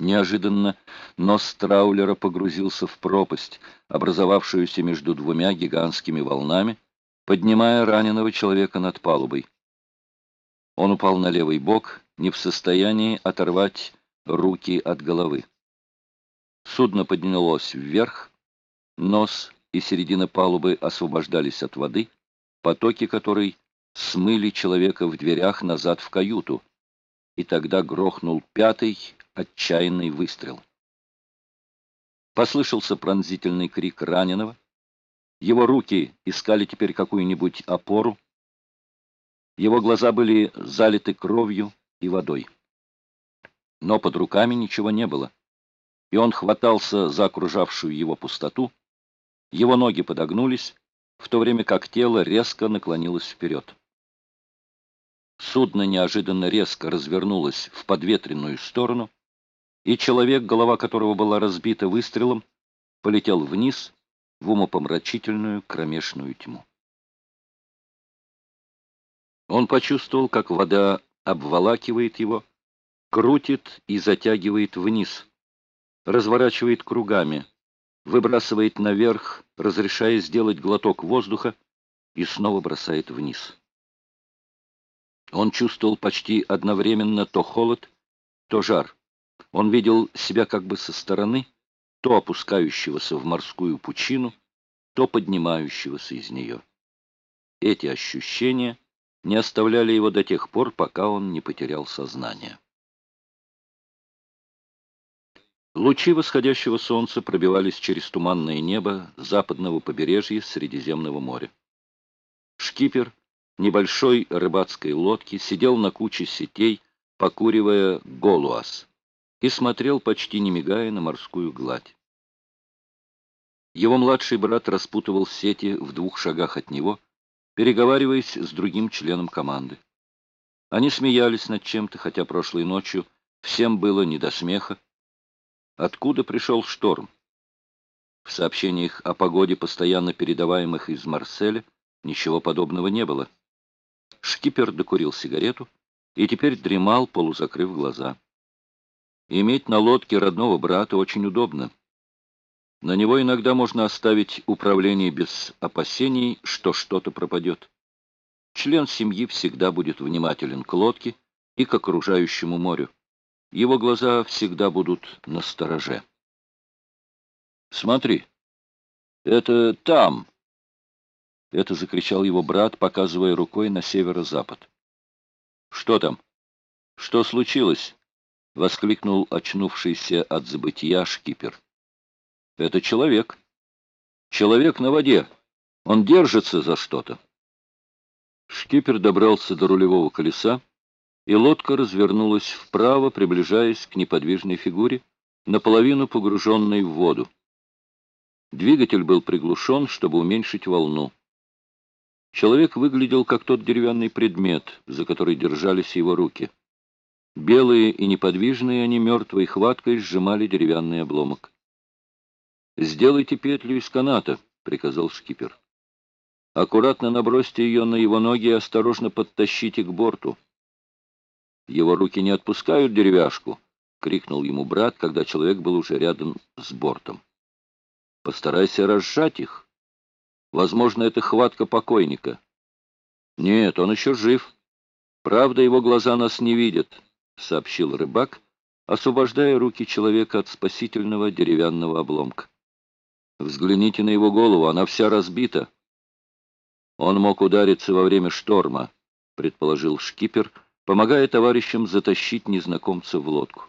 Неожиданно нос траулера погрузился в пропасть, образовавшуюся между двумя гигантскими волнами, поднимая раненого человека над палубой. Он упал на левый бок, не в состоянии оторвать руки от головы. Судно поднялось вверх, нос и середина палубы освобождались от воды, потоки которой смыли человека в дверях назад в каюту, и тогда грохнул пятый отчаянный выстрел. Послышался пронзительный крик раненого. Его руки искали теперь какую-нибудь опору. Его глаза были залиты кровью и водой. Но под руками ничего не было, и он хватался за окружавшую его пустоту. Его ноги подогнулись, в то время как тело резко наклонилось вперед. Судно неожиданно резко развернулось в подветренную сторону, и человек, голова которого была разбита выстрелом, полетел вниз в умопомрачительную кромешную тьму. Он почувствовал, как вода обволакивает его, крутит и затягивает вниз, разворачивает кругами, выбрасывает наверх, разрешая сделать глоток воздуха и снова бросает вниз. Он чувствовал почти одновременно то холод, то жар. Он видел себя как бы со стороны, то опускающегося в морскую пучину, то поднимающегося из нее. Эти ощущения не оставляли его до тех пор, пока он не потерял сознание. Лучи восходящего солнца пробивались через туманное небо западного побережья Средиземного моря. Шкипер небольшой рыбацкой лодки сидел на куче сетей, покуривая голуас и смотрел, почти не мигая, на морскую гладь. Его младший брат распутывал сети в двух шагах от него, переговариваясь с другим членом команды. Они смеялись над чем-то, хотя прошлой ночью всем было не до смеха. Откуда пришел шторм? В сообщениях о погоде, постоянно передаваемых из Марселя, ничего подобного не было. Шкипер докурил сигарету и теперь дремал, полузакрыв глаза. Иметь на лодке родного брата очень удобно. На него иногда можно оставить управление без опасений, что что-то пропадет. Член семьи всегда будет внимателен к лодке и к окружающему морю. Его глаза всегда будут на стороже. «Смотри, это там!» Это закричал его брат, показывая рукой на северо-запад. «Что там? Что случилось?» — воскликнул очнувшийся от забытия шкипер. «Это человек. Человек на воде. Он держится за что-то». Шкипер добрался до рулевого колеса, и лодка развернулась вправо, приближаясь к неподвижной фигуре, наполовину погруженной в воду. Двигатель был приглушен, чтобы уменьшить волну. Человек выглядел как тот деревянный предмет, за который держались его руки. Белые и неподвижные они мертвой хваткой сжимали деревянный обломок. «Сделайте петлю из каната», — приказал шкипер. «Аккуратно набросьте ее на его ноги и осторожно подтащите к борту». «Его руки не отпускают деревяшку», — крикнул ему брат, когда человек был уже рядом с бортом. «Постарайся разжать их. Возможно, это хватка покойника». «Нет, он еще жив. Правда, его глаза нас не видят». — сообщил рыбак, освобождая руки человека от спасительного деревянного обломка. «Взгляните на его голову, она вся разбита». «Он мог удариться во время шторма», — предположил шкипер, помогая товарищам затащить незнакомца в лодку.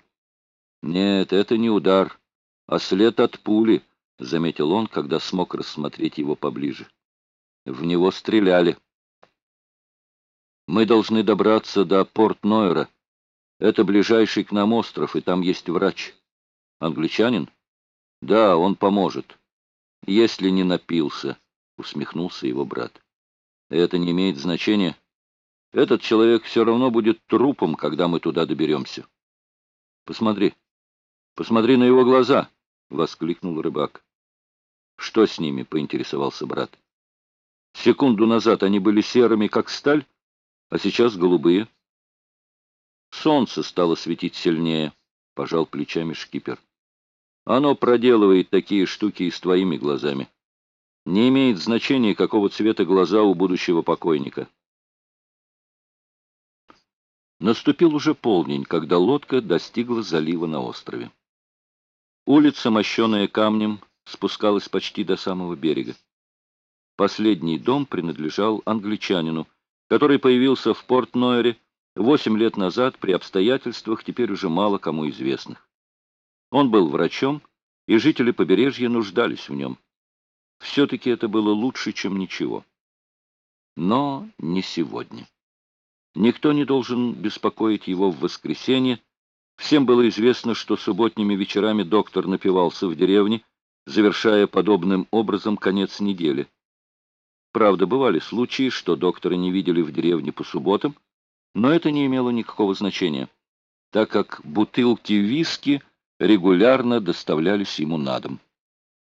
«Нет, это не удар, а след от пули», — заметил он, когда смог рассмотреть его поближе. «В него стреляли». «Мы должны добраться до Порт-Нойра», это ближайший к нам остров, и там есть врач. Англичанин? Да, он поможет. Если не напился, усмехнулся его брат. Это не имеет значения. Этот человек все равно будет трупом, когда мы туда доберемся. Посмотри, посмотри на его глаза, воскликнул рыбак. Что с ними, поинтересовался брат. Секунду назад они были серыми, как сталь, а сейчас голубые. Солнце стало светить сильнее, пожал плечами шкипер. Оно проделывает такие штуки и с твоими глазами. Не имеет значения, какого цвета глаза у будущего покойника. Наступил уже полдень, когда лодка достигла залива на острове. Улица, мощенная камнем, спускалась почти до самого берега. Последний дом принадлежал англичанину, который появился в Порт-Нойере восемь лет назад при обстоятельствах, теперь уже мало кому известных. Он был врачом, и жители побережья нуждались в нем. Все-таки это было лучше, чем ничего. Но не сегодня. Никто не должен беспокоить его в воскресенье. Всем было известно, что субботними вечерами доктор напивался в деревне, завершая подобным образом конец недели. Правда, бывали случаи, что доктора не видели в деревне по субботам, но это не имело никакого значения, так как бутылки виски регулярно доставлялись ему на дом.